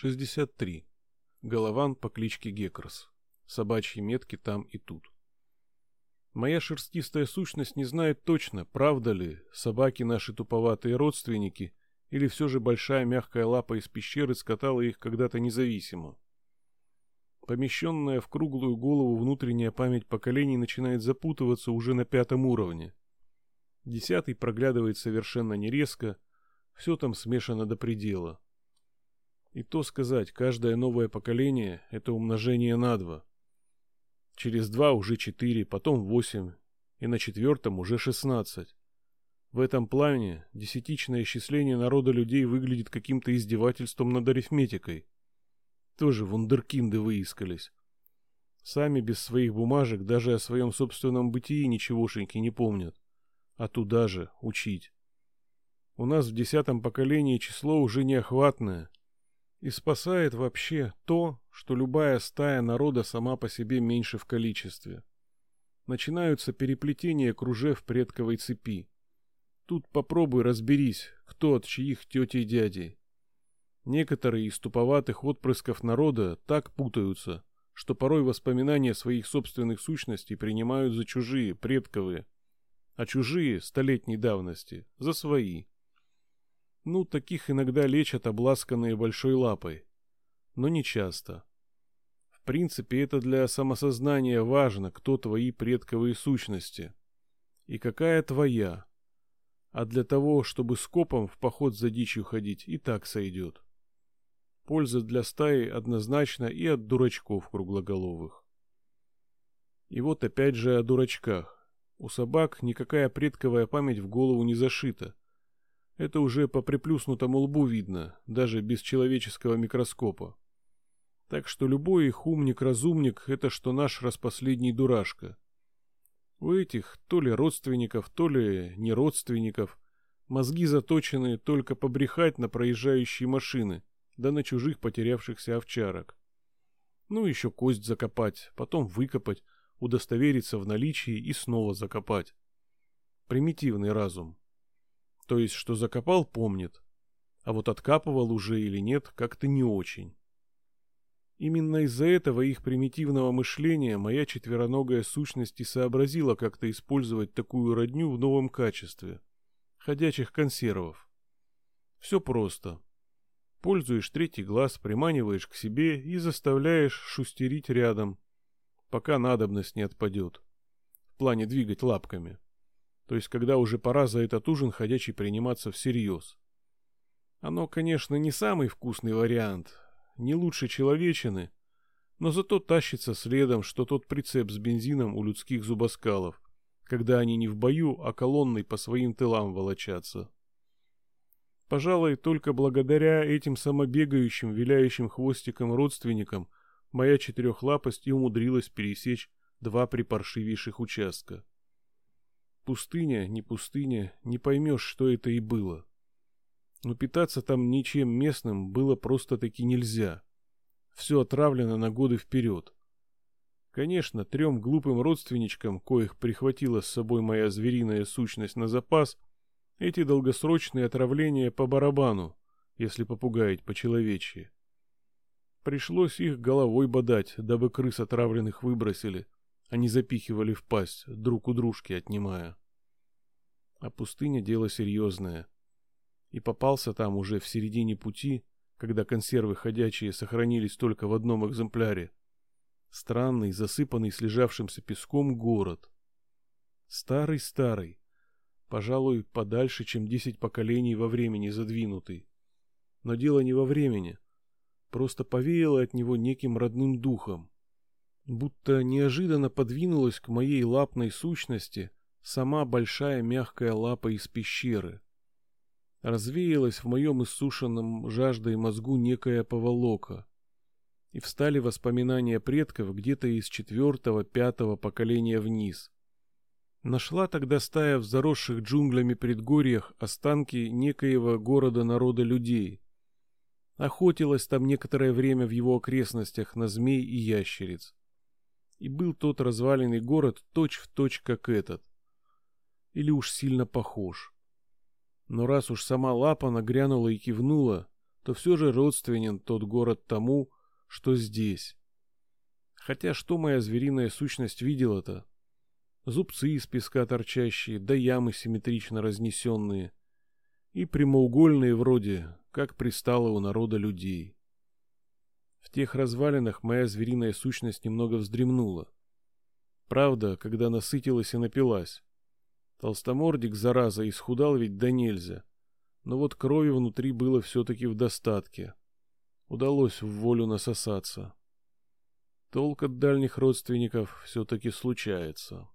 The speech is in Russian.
63. Голован по кличке Геккерс. Собачьи метки там и тут. Моя шерстистая сущность не знает точно, правда ли, собаки наши туповатые родственники, или все же большая мягкая лапа из пещеры скатала их когда-то независимо. Помещенная в круглую голову внутренняя память поколений начинает запутываться уже на пятом уровне. Десятый проглядывает совершенно нерезко, все там смешано до предела. И то сказать, каждое новое поколение – это умножение на два. Через два уже четыре, потом восемь, и на четвертом уже шестнадцать. В этом плане десятичное исчисление народа людей выглядит каким-то издевательством над арифметикой. Тоже вундеркинды выискались. Сами без своих бумажек даже о своем собственном бытии ничегошеньки не помнят. А туда же учить. У нас в десятом поколении число уже неохватное, и спасает вообще то, что любая стая народа сама по себе меньше в количестве. Начинаются переплетения кружев предковой цепи. Тут попробуй разберись, кто от чьих тетей и дядей. Некоторые из туповатых отпрысков народа так путаются, что порой воспоминания своих собственных сущностей принимают за чужие, предковые, а чужие, столетней давности, за свои. Ну, таких иногда лечат обласканные большой лапой. Но не часто. В принципе, это для самосознания важно, кто твои предковые сущности. И какая твоя. А для того, чтобы скопом в поход за дичью ходить, и так сойдет. Польза для стаи однозначно и от дурачков круглоголовых. И вот опять же о дурачках. У собак никакая предковая память в голову не зашита. Это уже по приплюснутому лбу видно, даже без человеческого микроскопа. Так что любой их умник-разумник — это что наш распоследний дурашка. У этих то ли родственников, то ли не родственников мозги заточены только побрехать на проезжающие машины, да на чужих потерявшихся овчарок. Ну, еще кость закопать, потом выкопать, удостовериться в наличии и снова закопать. Примитивный разум. То есть, что закопал, помнит. А вот откапывал уже или нет, как-то не очень. Именно из-за этого их примитивного мышления моя четвероногая сущность и сообразила как-то использовать такую родню в новом качестве. Ходячих консервов. Все просто. Пользуешь третий глаз, приманиваешь к себе и заставляешь шустерить рядом, пока надобность не отпадет. В плане двигать лапками. То есть, когда уже пора за этот ужин ходячий приниматься всерьез. Оно, конечно, не самый вкусный вариант, не лучше человечины, но зато тащится следом, что тот прицеп с бензином у людских зубоскалов, когда они не в бою, а колонной по своим тылам волочатся. Пожалуй, только благодаря этим самобегающим, виляющим хвостиком родственникам моя четырехлапость и умудрилась пересечь два припаршивейших участка. Пустыня, не пустыня, не поймешь, что это и было. Но питаться там ничем местным было просто-таки нельзя. Все отравлено на годы вперед. Конечно, трем глупым родственничкам, коих прихватила с собой моя звериная сущность на запас, эти долгосрочные отравления по барабану, если попугаять по-человечьи. Пришлось их головой бодать, дабы крыс отравленных выбросили, они запихивали в пасть, друг у дружки отнимая. А пустыня — дело серьезное. И попался там уже в середине пути, когда консервы ходячие сохранились только в одном экземпляре. Странный, засыпанный слежавшимся песком город. Старый-старый, пожалуй, подальше, чем десять поколений во времени задвинутый. Но дело не во времени. Просто повеяло от него неким родным духом будто неожиданно подвинулась к моей лапной сущности сама большая мягкая лапа из пещеры. Развеялась в моем иссушенном жаждой мозгу некая поволока, и встали воспоминания предков где-то из четвертого-пятого поколения вниз. Нашла тогда стая в заросших джунглями предгорьях останки некоего города народа людей. Охотилась там некоторое время в его окрестностях на змей и ящериц и был тот разваленный город точь-в-точь, точь, как этот. Или уж сильно похож. Но раз уж сама лапа нагрянула и кивнула, то все же родственен тот город тому, что здесь. Хотя что моя звериная сущность видела-то? Зубцы из песка торчащие, да ямы симметрично разнесенные. И прямоугольные вроде, как пристало у народа людей. В тех развалинах моя звериная сущность немного вздремнула. Правда, когда насытилась и напилась. Толстомордик, зараза, исхудал ведь до нельзя. Но вот крови внутри было все-таки в достатке. Удалось в волю насосаться. Толк от дальних родственников все-таки случается.